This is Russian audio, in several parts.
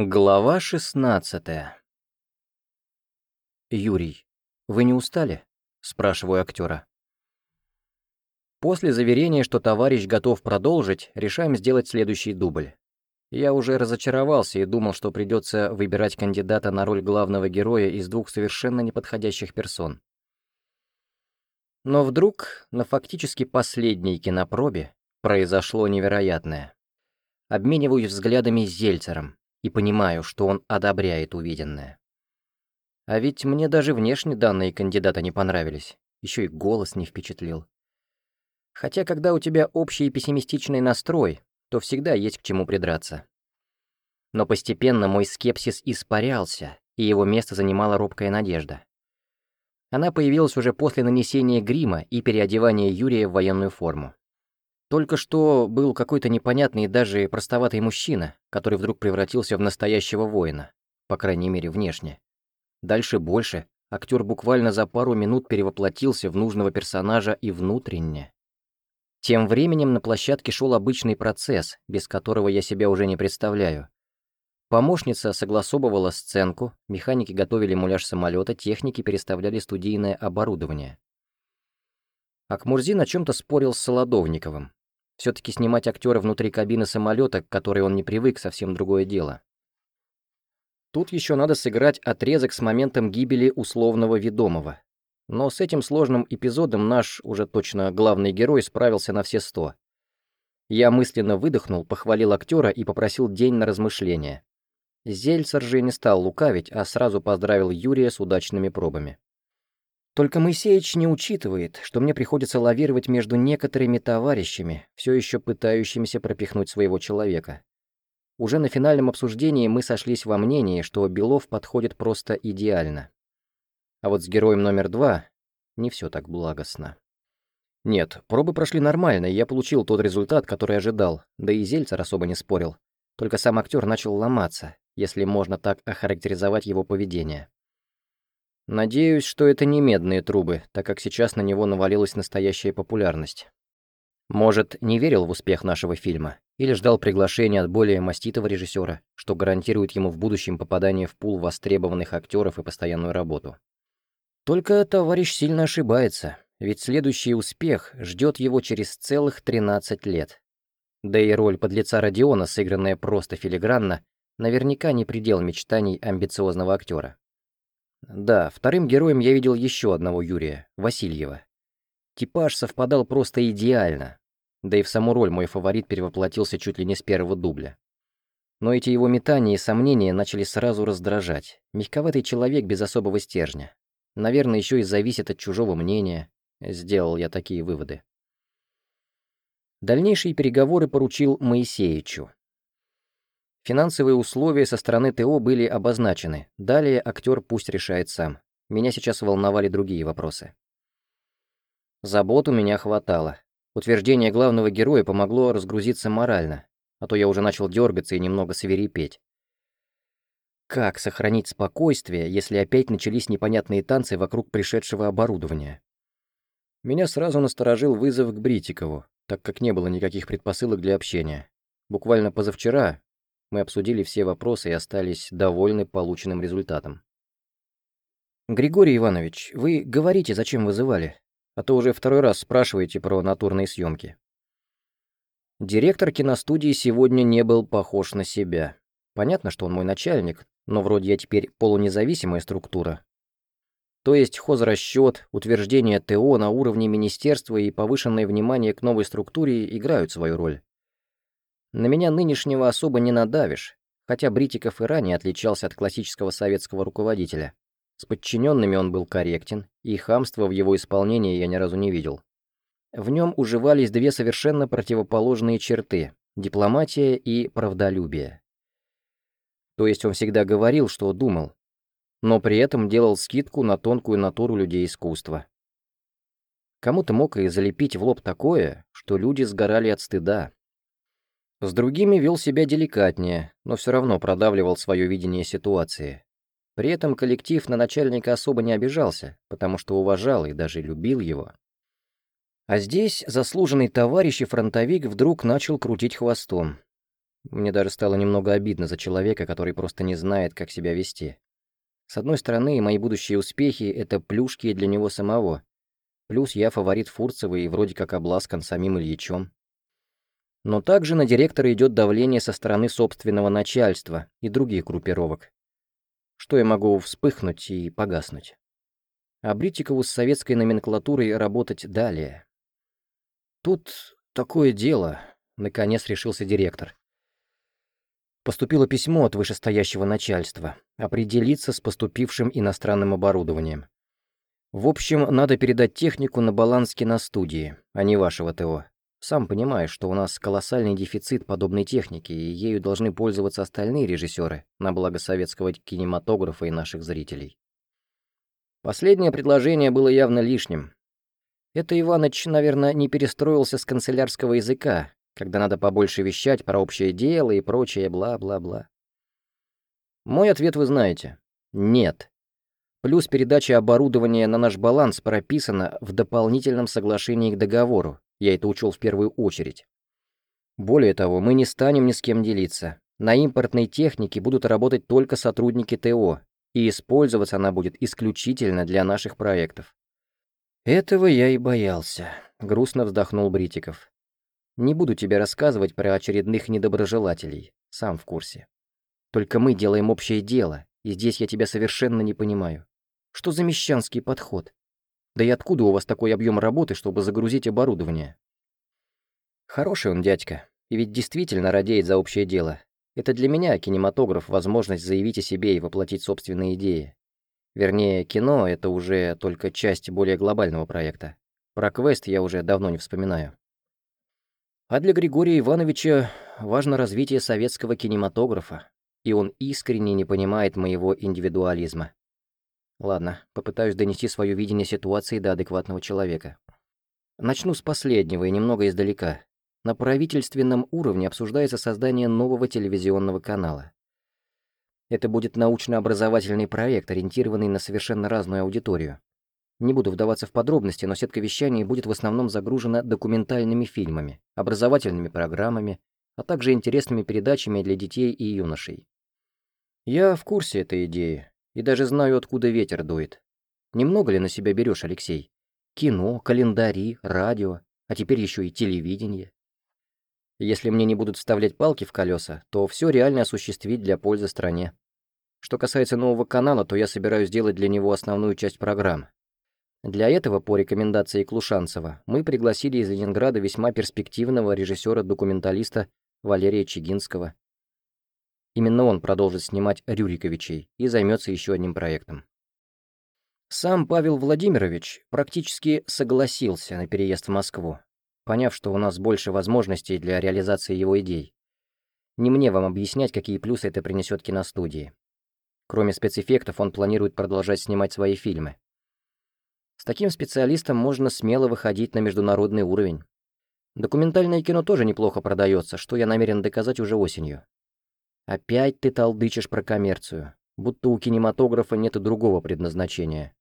Глава 16 «Юрий, вы не устали?» — спрашиваю актера. После заверения, что товарищ готов продолжить, решаем сделать следующий дубль. Я уже разочаровался и думал, что придется выбирать кандидата на роль главного героя из двух совершенно неподходящих персон. Но вдруг на фактически последней кинопробе произошло невероятное. Обмениваюсь взглядами с Зельцером и понимаю, что он одобряет увиденное. А ведь мне даже внешне данные кандидата не понравились, еще и голос не впечатлил. Хотя, когда у тебя общий пессимистичный настрой, то всегда есть к чему придраться. Но постепенно мой скепсис испарялся, и его место занимала робкая надежда. Она появилась уже после нанесения грима и переодевания Юрия в военную форму. Только что был какой-то непонятный и даже простоватый мужчина, который вдруг превратился в настоящего воина, по крайней мере, внешне. Дальше больше. Актер буквально за пару минут перевоплотился в нужного персонажа и внутренне. Тем временем на площадке шел обычный процесс, без которого я себя уже не представляю. Помощница согласовывала сценку, механики готовили муляж самолета, техники переставляли студийное оборудование. Акмурзин о чем-то спорил с Солодовниковым, все-таки снимать актера внутри кабины самолета, к которой он не привык, совсем другое дело. Тут еще надо сыграть отрезок с моментом гибели условного ведомого. Но с этим сложным эпизодом наш, уже точно главный герой, справился на все сто. Я мысленно выдохнул, похвалил актера и попросил день на размышление. Зельцер же не стал лукавить, а сразу поздравил Юрия с удачными пробами. Только Моисеич не учитывает, что мне приходится лавировать между некоторыми товарищами, все еще пытающимися пропихнуть своего человека. Уже на финальном обсуждении мы сошлись во мнении, что Белов подходит просто идеально. А вот с героем номер два не все так благостно. Нет, пробы прошли нормально, и я получил тот результат, который ожидал, да и Зельцер особо не спорил. Только сам актер начал ломаться, если можно так охарактеризовать его поведение. Надеюсь, что это не медные трубы, так как сейчас на него навалилась настоящая популярность. Может, не верил в успех нашего фильма, или ждал приглашения от более маститого режиссера, что гарантирует ему в будущем попадание в пул востребованных актеров и постоянную работу. Только товарищ сильно ошибается, ведь следующий успех ждет его через целых 13 лет. Да и роль подлеца Родиона, сыгранная просто филигранно, наверняка не предел мечтаний амбициозного актера. Да, вторым героем я видел еще одного Юрия, Васильева. Типаж совпадал просто идеально. Да и в саму роль мой фаворит перевоплотился чуть ли не с первого дубля. Но эти его метания и сомнения начали сразу раздражать. Мягковатый человек без особого стержня. Наверное, еще и зависит от чужого мнения. Сделал я такие выводы. Дальнейшие переговоры поручил Моисеичу. Финансовые условия со стороны ТО были обозначены. Далее актер пусть решает сам. Меня сейчас волновали другие вопросы. Забот у меня хватало. Утверждение главного героя помогло разгрузиться морально, а то я уже начал дергаться и немного свирепеть. Как сохранить спокойствие, если опять начались непонятные танцы вокруг пришедшего оборудования? Меня сразу насторожил вызов к Бритикову, так как не было никаких предпосылок для общения. Буквально позавчера мы обсудили все вопросы и остались довольны полученным результатом. «Григорий Иванович, вы говорите, зачем вызывали, а то уже второй раз спрашиваете про натурные съемки». Директор киностудии сегодня не был похож на себя. Понятно, что он мой начальник, но вроде я теперь полунезависимая структура. То есть хозрасчет, утверждение ТО на уровне министерства и повышенное внимание к новой структуре играют свою роль. На меня нынешнего особо не надавишь, хотя Бритиков и ранее отличался от классического советского руководителя. С подчиненными он был корректен, и хамства в его исполнении я ни разу не видел. В нем уживались две совершенно противоположные черты – дипломатия и правдолюбие. То есть он всегда говорил, что думал, но при этом делал скидку на тонкую натуру людей искусства. Кому-то мог и залепить в лоб такое, что люди сгорали от стыда, с другими вел себя деликатнее, но все равно продавливал свое видение ситуации. При этом коллектив на начальника особо не обижался, потому что уважал и даже любил его. А здесь заслуженный товарищ и фронтовик вдруг начал крутить хвостом. Мне даже стало немного обидно за человека, который просто не знает, как себя вести. С одной стороны, мои будущие успехи — это плюшки для него самого. Плюс я фаворит Фурцева и вроде как обласкан самим Ильичом. Но также на директора идет давление со стороны собственного начальства и других группировок. Что я могу вспыхнуть и погаснуть. А Бритикову с советской номенклатурой работать далее. Тут такое дело, наконец решился директор. Поступило письмо от вышестоящего начальства. Определиться с поступившим иностранным оборудованием. В общем, надо передать технику на баланс киностудии, а не вашего ТО. Сам понимаешь, что у нас колоссальный дефицит подобной техники, и ею должны пользоваться остальные режиссеры на благо советского кинематографа и наших зрителей. Последнее предложение было явно лишним. Это Иваныч, наверное, не перестроился с канцелярского языка, когда надо побольше вещать про общее дело и прочее бла-бла-бла. Мой ответ вы знаете. Нет. Плюс передача оборудования на наш баланс прописана в дополнительном соглашении к договору, я это учел в первую очередь. Более того, мы не станем ни с кем делиться. На импортной технике будут работать только сотрудники ТО, и использоваться она будет исключительно для наших проектов. Этого я и боялся, грустно вздохнул Бритиков. Не буду тебе рассказывать про очередных недоброжелателей, сам в курсе. Только мы делаем общее дело, и здесь я тебя совершенно не понимаю. Что за мещанский подход? Да и откуда у вас такой объем работы, чтобы загрузить оборудование? Хороший он дядька, и ведь действительно радеет за общее дело. Это для меня кинематограф — возможность заявить о себе и воплотить собственные идеи. Вернее, кино — это уже только часть более глобального проекта. Про квест я уже давно не вспоминаю. А для Григория Ивановича важно развитие советского кинематографа, и он искренне не понимает моего индивидуализма. Ладно, попытаюсь донести свое видение ситуации до адекватного человека. Начну с последнего и немного издалека. На правительственном уровне обсуждается создание нового телевизионного канала. Это будет научно-образовательный проект, ориентированный на совершенно разную аудиторию. Не буду вдаваться в подробности, но сетка вещания будет в основном загружена документальными фильмами, образовательными программами, а также интересными передачами для детей и юношей. Я в курсе этой идеи, и даже знаю, откуда ветер дует. Немного ли на себя берешь, Алексей? Кино, календари, радио, а теперь еще и телевидение. Если мне не будут вставлять палки в колеса, то все реально осуществить для пользы стране. Что касается нового канала, то я собираюсь сделать для него основную часть программ. Для этого, по рекомендации Клушанцева, мы пригласили из Ленинграда весьма перспективного режиссера-документалиста Валерия Чигинского, Именно он продолжит снимать Рюриковичей и займется еще одним проектом. Сам Павел Владимирович практически согласился на переезд в Москву, поняв, что у нас больше возможностей для реализации его идей. Не мне вам объяснять, какие плюсы это принесет киностудии. Кроме спецэффектов, он планирует продолжать снимать свои фильмы. С таким специалистом можно смело выходить на международный уровень. Документальное кино тоже неплохо продается, что я намерен доказать уже осенью. Опять ты толдычишь про коммерцию, будто у кинематографа нет и другого предназначения.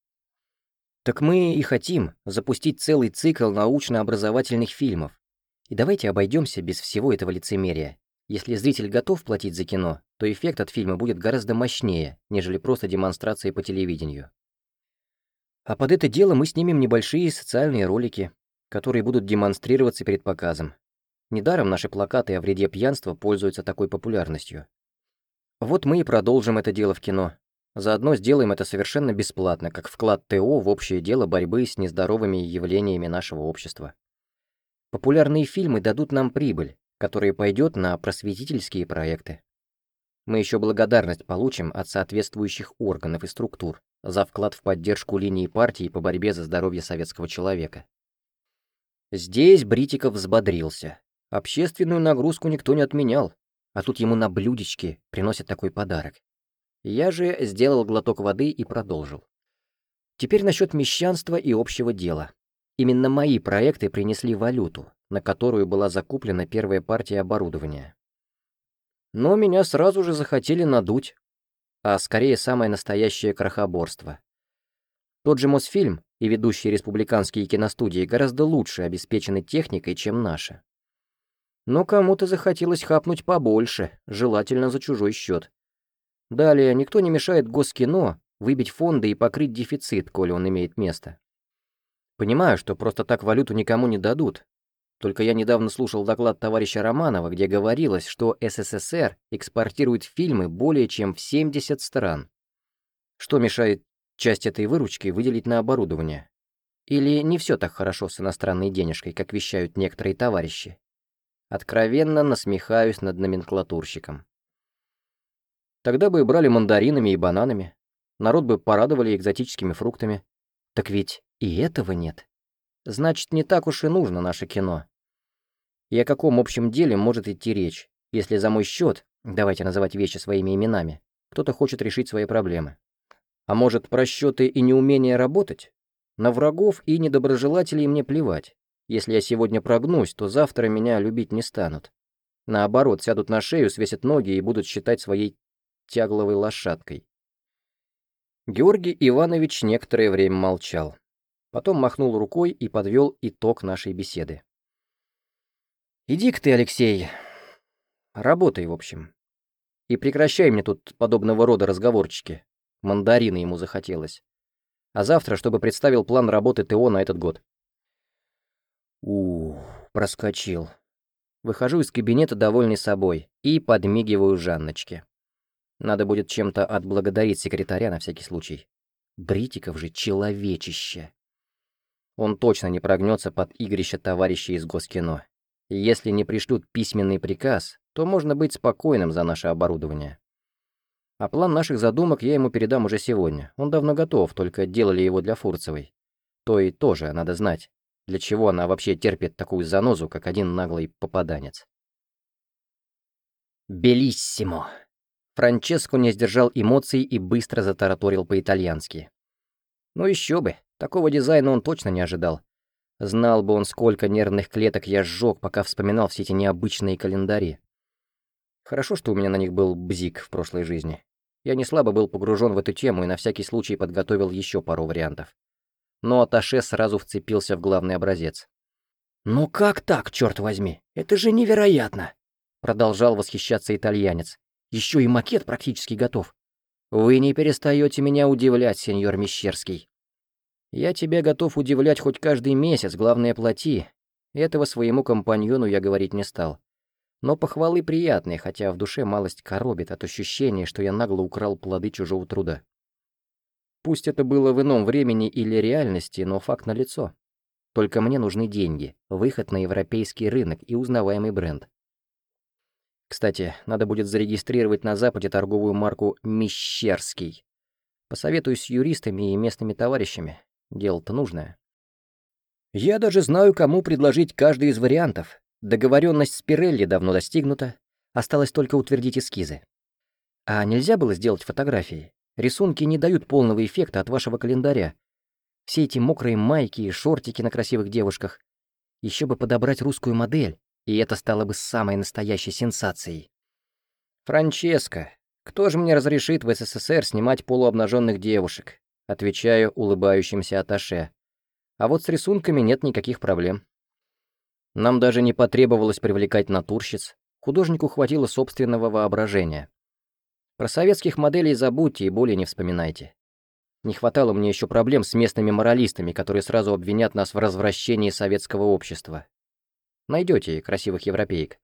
Так мы и хотим запустить целый цикл научно-образовательных фильмов. И давайте обойдемся без всего этого лицемерия. Если зритель готов платить за кино, то эффект от фильма будет гораздо мощнее, нежели просто демонстрации по телевидению. А под это дело мы снимем небольшие социальные ролики, которые будут демонстрироваться перед показом. Недаром наши плакаты о вреде пьянства пользуются такой популярностью. Вот мы и продолжим это дело в кино. Заодно сделаем это совершенно бесплатно, как вклад ТО в общее дело борьбы с нездоровыми явлениями нашего общества. Популярные фильмы дадут нам прибыль, которая пойдет на просветительские проекты. Мы еще благодарность получим от соответствующих органов и структур за вклад в поддержку линии партии по борьбе за здоровье советского человека. Здесь Бритиков взбодрился. Общественную нагрузку никто не отменял, а тут ему на блюдечке приносят такой подарок. Я же сделал глоток воды и продолжил. Теперь насчет мещанства и общего дела. Именно мои проекты принесли валюту, на которую была закуплена первая партия оборудования. Но меня сразу же захотели надуть, а скорее самое настоящее крохоборство. Тот же Мосфильм и ведущие республиканские киностудии гораздо лучше обеспечены техникой, чем наши. Но кому-то захотелось хапнуть побольше, желательно за чужой счет. Далее, никто не мешает Госкино выбить фонды и покрыть дефицит, коли он имеет место. Понимаю, что просто так валюту никому не дадут. Только я недавно слушал доклад товарища Романова, где говорилось, что СССР экспортирует фильмы более чем в 70 стран. Что мешает часть этой выручки выделить на оборудование? Или не все так хорошо с иностранной денежкой, как вещают некоторые товарищи? Откровенно насмехаюсь над номенклатурщиком. Тогда бы брали мандаринами и бананами. Народ бы порадовали экзотическими фруктами. Так ведь и этого нет. Значит, не так уж и нужно наше кино. И о каком общем деле может идти речь, если за мой счет, давайте называть вещи своими именами, кто-то хочет решить свои проблемы. А может, про счеты и неумение работать? На врагов и недоброжелателей мне плевать. Если я сегодня прогнусь, то завтра меня любить не станут. Наоборот, сядут на шею, свесят ноги и будут считать своей тягловой лошадкой. Георгий Иванович некоторое время молчал. Потом махнул рукой и подвел итог нашей беседы. «Иди-ка ты, Алексей, работай, в общем. И прекращай мне тут подобного рода разговорчики. Мандарины ему захотелось. А завтра, чтобы представил план работы ТО на этот год. Ух, проскочил. Выхожу из кабинета, довольный собой, и подмигиваю Жанночке. Надо будет чем-то отблагодарить секретаря на всякий случай. Бритиков же человечище. Он точно не прогнется под игрище товарищей из Госкино. Если не пришлют письменный приказ, то можно быть спокойным за наше оборудование. А план наших задумок я ему передам уже сегодня. Он давно готов, только делали его для Фурцевой. То и тоже надо знать, для чего она вообще терпит такую занозу, как один наглый попаданец. «Белиссимо!» Франческо не сдержал эмоций и быстро затараторил по-итальянски. Ну еще бы, такого дизайна он точно не ожидал. Знал бы он, сколько нервных клеток я сжег, пока вспоминал все эти необычные календари. Хорошо, что у меня на них был бзик в прошлой жизни. Я не слабо был погружен в эту тему и на всякий случай подготовил еще пару вариантов но Аташе сразу вцепился в главный образец. «Ну как так, черт возьми? Это же невероятно!» Продолжал восхищаться итальянец. «Еще и макет практически готов. Вы не перестаете меня удивлять, сеньор Мещерский. Я тебя готов удивлять хоть каждый месяц, главное плати. Этого своему компаньону я говорить не стал. Но похвалы приятные, хотя в душе малость коробит от ощущения, что я нагло украл плоды чужого труда. Пусть это было в ином времени или реальности, но факт налицо. Только мне нужны деньги, выход на европейский рынок и узнаваемый бренд. Кстати, надо будет зарегистрировать на Западе торговую марку «Мещерский». Посоветуюсь с юристами и местными товарищами. Дело-то нужное. Я даже знаю, кому предложить каждый из вариантов. Договоренность с Пирелли давно достигнута. Осталось только утвердить эскизы. А нельзя было сделать фотографии? Рисунки не дают полного эффекта от вашего календаря. Все эти мокрые майки и шортики на красивых девушках. Еще бы подобрать русскую модель, и это стало бы самой настоящей сенсацией. «Франческо, кто же мне разрешит в СССР снимать полуобнаженных девушек?» Отвечаю улыбающимся Аташе. А вот с рисунками нет никаких проблем. Нам даже не потребовалось привлекать натурщиц. Художнику хватило собственного воображения. Про советских моделей забудьте и более не вспоминайте. Не хватало мне еще проблем с местными моралистами, которые сразу обвинят нас в развращении советского общества. Найдете красивых европеек.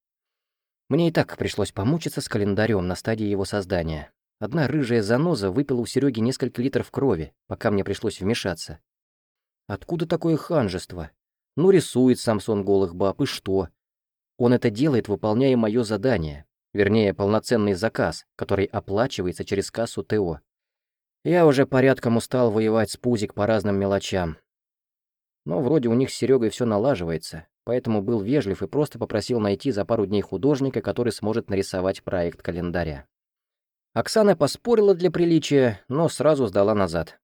Мне и так пришлось помучиться с календарем на стадии его создания. Одна рыжая заноза выпила у Сереги несколько литров крови, пока мне пришлось вмешаться. Откуда такое ханжество? Ну, рисует Самсон голых баб, и что? Он это делает, выполняя мое задание, Вернее, полноценный заказ, который оплачивается через кассу ТО. Я уже порядком устал воевать с Пузик по разным мелочам. Но вроде у них с Серегой все налаживается, поэтому был вежлив и просто попросил найти за пару дней художника, который сможет нарисовать проект календаря. Оксана поспорила для приличия, но сразу сдала назад.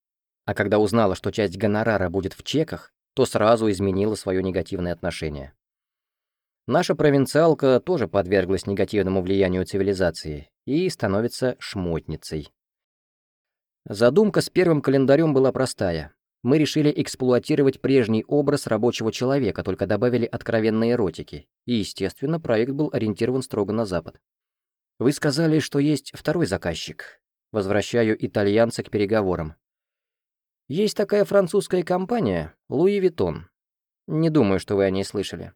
А когда узнала, что часть гонорара будет в чеках, то сразу изменила свое негативное отношение. Наша провинциалка тоже подверглась негативному влиянию цивилизации и становится шмотницей. Задумка с первым календарем была простая. Мы решили эксплуатировать прежний образ рабочего человека, только добавили откровенные эротики. И, естественно, проект был ориентирован строго на Запад. Вы сказали, что есть второй заказчик. Возвращаю итальянца к переговорам. Есть такая французская компания, Луи Виттон. Не думаю, что вы о ней слышали.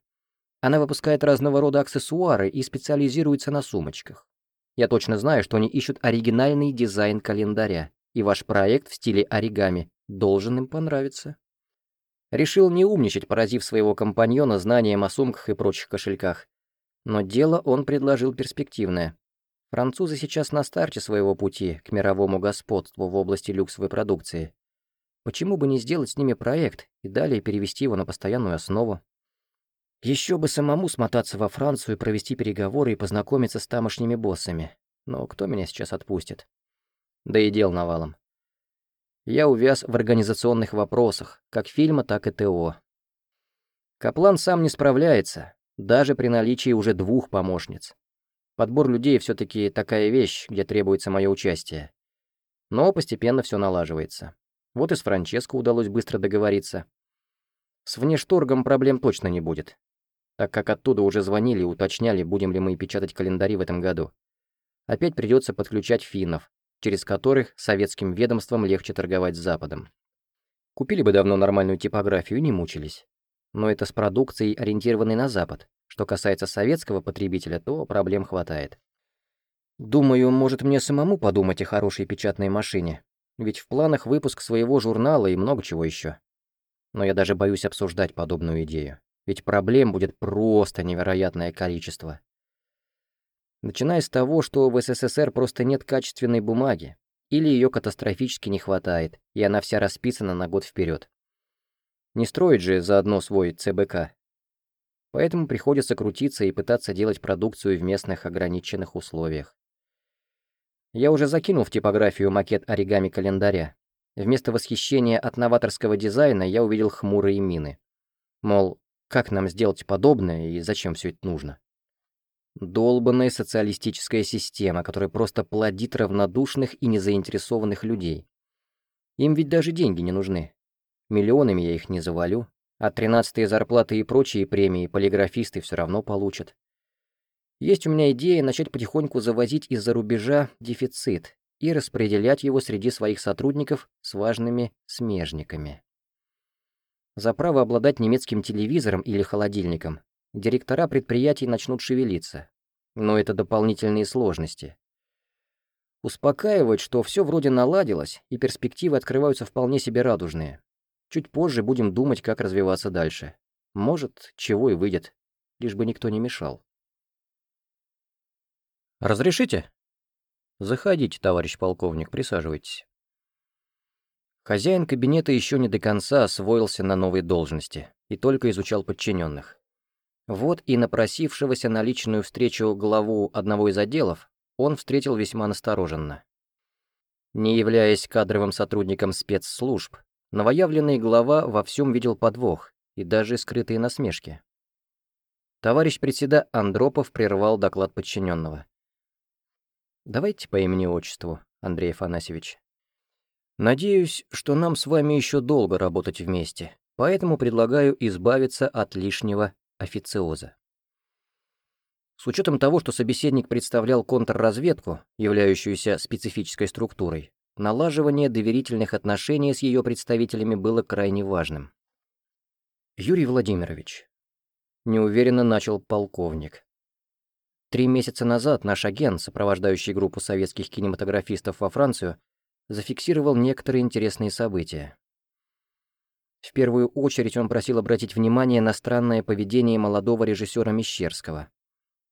Она выпускает разного рода аксессуары и специализируется на сумочках. Я точно знаю, что они ищут оригинальный дизайн календаря, и ваш проект в стиле оригами должен им понравиться. Решил не умничать, поразив своего компаньона знанием о сумках и прочих кошельках. Но дело он предложил перспективное. Французы сейчас на старте своего пути к мировому господству в области люксовой продукции. Почему бы не сделать с ними проект и далее перевести его на постоянную основу? Еще бы самому смотаться во Францию, провести переговоры и познакомиться с тамошними боссами. Но кто меня сейчас отпустит? Да и дел навалом. Я увяз в организационных вопросах, как фильма, так и ТО. Каплан сам не справляется, даже при наличии уже двух помощниц. Подбор людей все таки такая вещь, где требуется мое участие. Но постепенно все налаживается. Вот и с Франческо удалось быстро договориться. С внешторгом проблем точно не будет, так как оттуда уже звонили и уточняли, будем ли мы печатать календари в этом году. Опять придется подключать финнов, через которых советским ведомствам легче торговать с Западом. Купили бы давно нормальную типографию, не мучились. Но это с продукцией, ориентированной на Запад. Что касается советского потребителя, то проблем хватает. Думаю, может мне самому подумать о хорошей печатной машине, ведь в планах выпуск своего журнала и много чего еще. Но я даже боюсь обсуждать подобную идею. Ведь проблем будет просто невероятное количество. Начиная с того, что в СССР просто нет качественной бумаги, или ее катастрофически не хватает, и она вся расписана на год вперед. Не строить же заодно свой ЦБК. Поэтому приходится крутиться и пытаться делать продукцию в местных ограниченных условиях. Я уже закинул в типографию макет оригами календаря. Вместо восхищения от новаторского дизайна я увидел хмурые мины. Мол, как нам сделать подобное и зачем все это нужно? Долбанная социалистическая система, которая просто плодит равнодушных и незаинтересованных людей. Им ведь даже деньги не нужны. Миллионами я их не завалю, а тринадцатые зарплаты и прочие премии полиграфисты все равно получат. Есть у меня идея начать потихоньку завозить из-за рубежа дефицит и распределять его среди своих сотрудников с важными смежниками. За право обладать немецким телевизором или холодильником директора предприятий начнут шевелиться. Но это дополнительные сложности. Успокаивать, что все вроде наладилось, и перспективы открываются вполне себе радужные. Чуть позже будем думать, как развиваться дальше. Может, чего и выйдет, лишь бы никто не мешал. «Разрешите?» «Заходите, товарищ полковник, присаживайтесь». Хозяин кабинета еще не до конца освоился на новой должности и только изучал подчиненных. Вот и напросившегося на личную встречу главу одного из отделов он встретил весьма настороженно. Не являясь кадровым сотрудником спецслужб, новоявленный глава во всем видел подвох и даже скрытые насмешки. Товарищ председа Андропов прервал доклад подчиненного. Давайте по имени-отчеству, Андрей Афанасьевич. Надеюсь, что нам с вами еще долго работать вместе, поэтому предлагаю избавиться от лишнего официоза. С учетом того, что собеседник представлял контрразведку, являющуюся специфической структурой, налаживание доверительных отношений с ее представителями было крайне важным. Юрий Владимирович. Неуверенно начал полковник. Три месяца назад наш агент, сопровождающий группу советских кинематографистов во Францию, зафиксировал некоторые интересные события. В первую очередь он просил обратить внимание на странное поведение молодого режиссера Мещерского.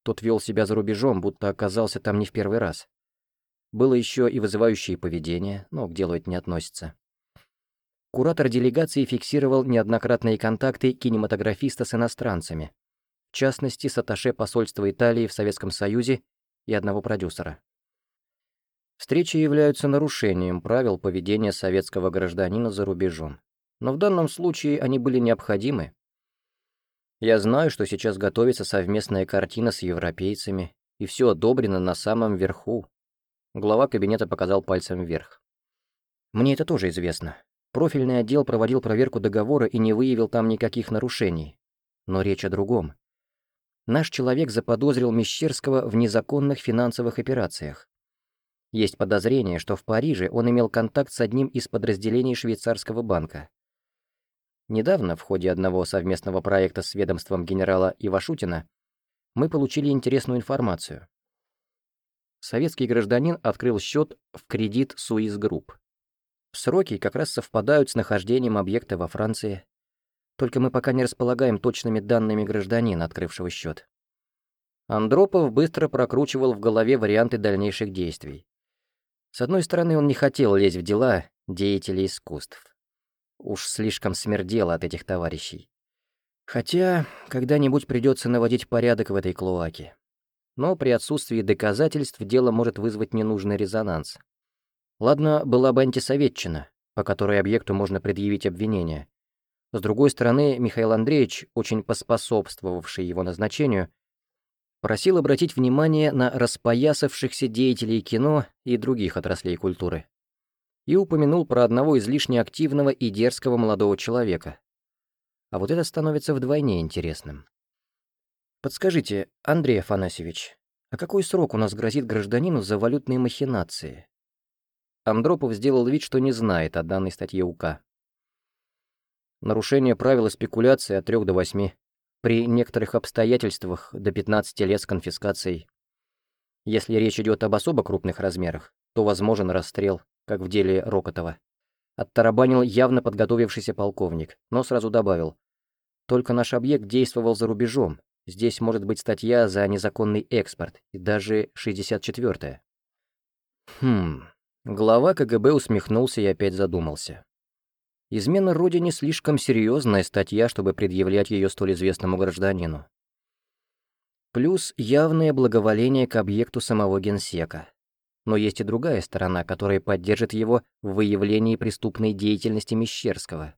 Тот вел себя за рубежом, будто оказался там не в первый раз. Было еще и вызывающее поведение, но к делу это не относится. Куратор делегации фиксировал неоднократные контакты кинематографиста с иностранцами, в частности, с атташе посольства Италии в Советском Союзе и одного продюсера. Встречи являются нарушением правил поведения советского гражданина за рубежом. Но в данном случае они были необходимы. Я знаю, что сейчас готовится совместная картина с европейцами, и все одобрено на самом верху. Глава кабинета показал пальцем вверх. Мне это тоже известно. Профильный отдел проводил проверку договора и не выявил там никаких нарушений. Но речь о другом. Наш человек заподозрил Мещерского в незаконных финансовых операциях. Есть подозрение, что в Париже он имел контакт с одним из подразделений швейцарского банка. Недавно, в ходе одного совместного проекта с ведомством генерала Ивашутина, мы получили интересную информацию. Советский гражданин открыл счет в Credit Suisse Group. Сроки как раз совпадают с нахождением объекта во Франции. Только мы пока не располагаем точными данными гражданина, открывшего счет. Андропов быстро прокручивал в голове варианты дальнейших действий. С одной стороны, он не хотел лезть в дела деятелей искусств. Уж слишком смердело от этих товарищей. Хотя, когда-нибудь придется наводить порядок в этой клоаке. Но при отсутствии доказательств дело может вызвать ненужный резонанс. Ладно, была бы антисоветчина, по которой объекту можно предъявить обвинение. С другой стороны, Михаил Андреевич, очень поспособствовавший его назначению, просил обратить внимание на распоясавшихся деятелей кино и других отраслей культуры и упомянул про одного излишне активного и дерзкого молодого человека. А вот это становится вдвойне интересным. Подскажите, Андрей Афанасьевич, а какой срок у нас грозит гражданину за валютные махинации? Андропов сделал вид, что не знает о данной статье УК. Нарушение правил спекуляции от 3 до 8. При некоторых обстоятельствах до 15 лет с конфискацией. Если речь идет об особо крупных размерах, то возможен расстрел как в деле Рокотова. Оттарабанил явно подготовившийся полковник, но сразу добавил. Только наш объект действовал за рубежом. Здесь может быть статья за незаконный экспорт, и даже 64-я. Хм... Глава КГБ усмехнулся и опять задумался. Измена Родине слишком серьезная статья, чтобы предъявлять ее столь известному гражданину. Плюс явное благоволение к объекту самого генсека. Но есть и другая сторона, которая поддержит его в выявлении преступной деятельности Мещерского.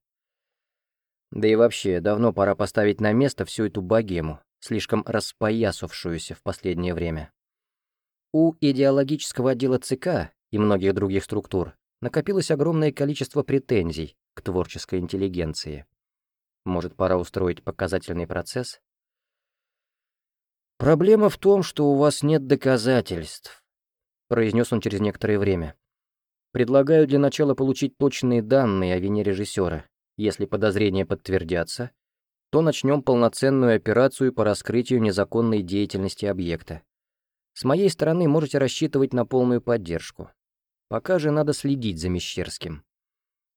Да и вообще, давно пора поставить на место всю эту богему, слишком распоясавшуюся в последнее время. У идеологического отдела ЦК и многих других структур накопилось огромное количество претензий к творческой интеллигенции. Может, пора устроить показательный процесс? Проблема в том, что у вас нет доказательств произнес он через некоторое время. «Предлагаю для начала получить точные данные о вине режиссера. Если подозрения подтвердятся, то начнем полноценную операцию по раскрытию незаконной деятельности объекта. С моей стороны можете рассчитывать на полную поддержку. Пока же надо следить за Мещерским.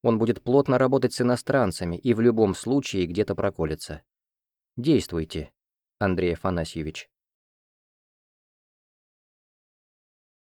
Он будет плотно работать с иностранцами и в любом случае где-то проколется. Действуйте, Андрей Афанасьевич.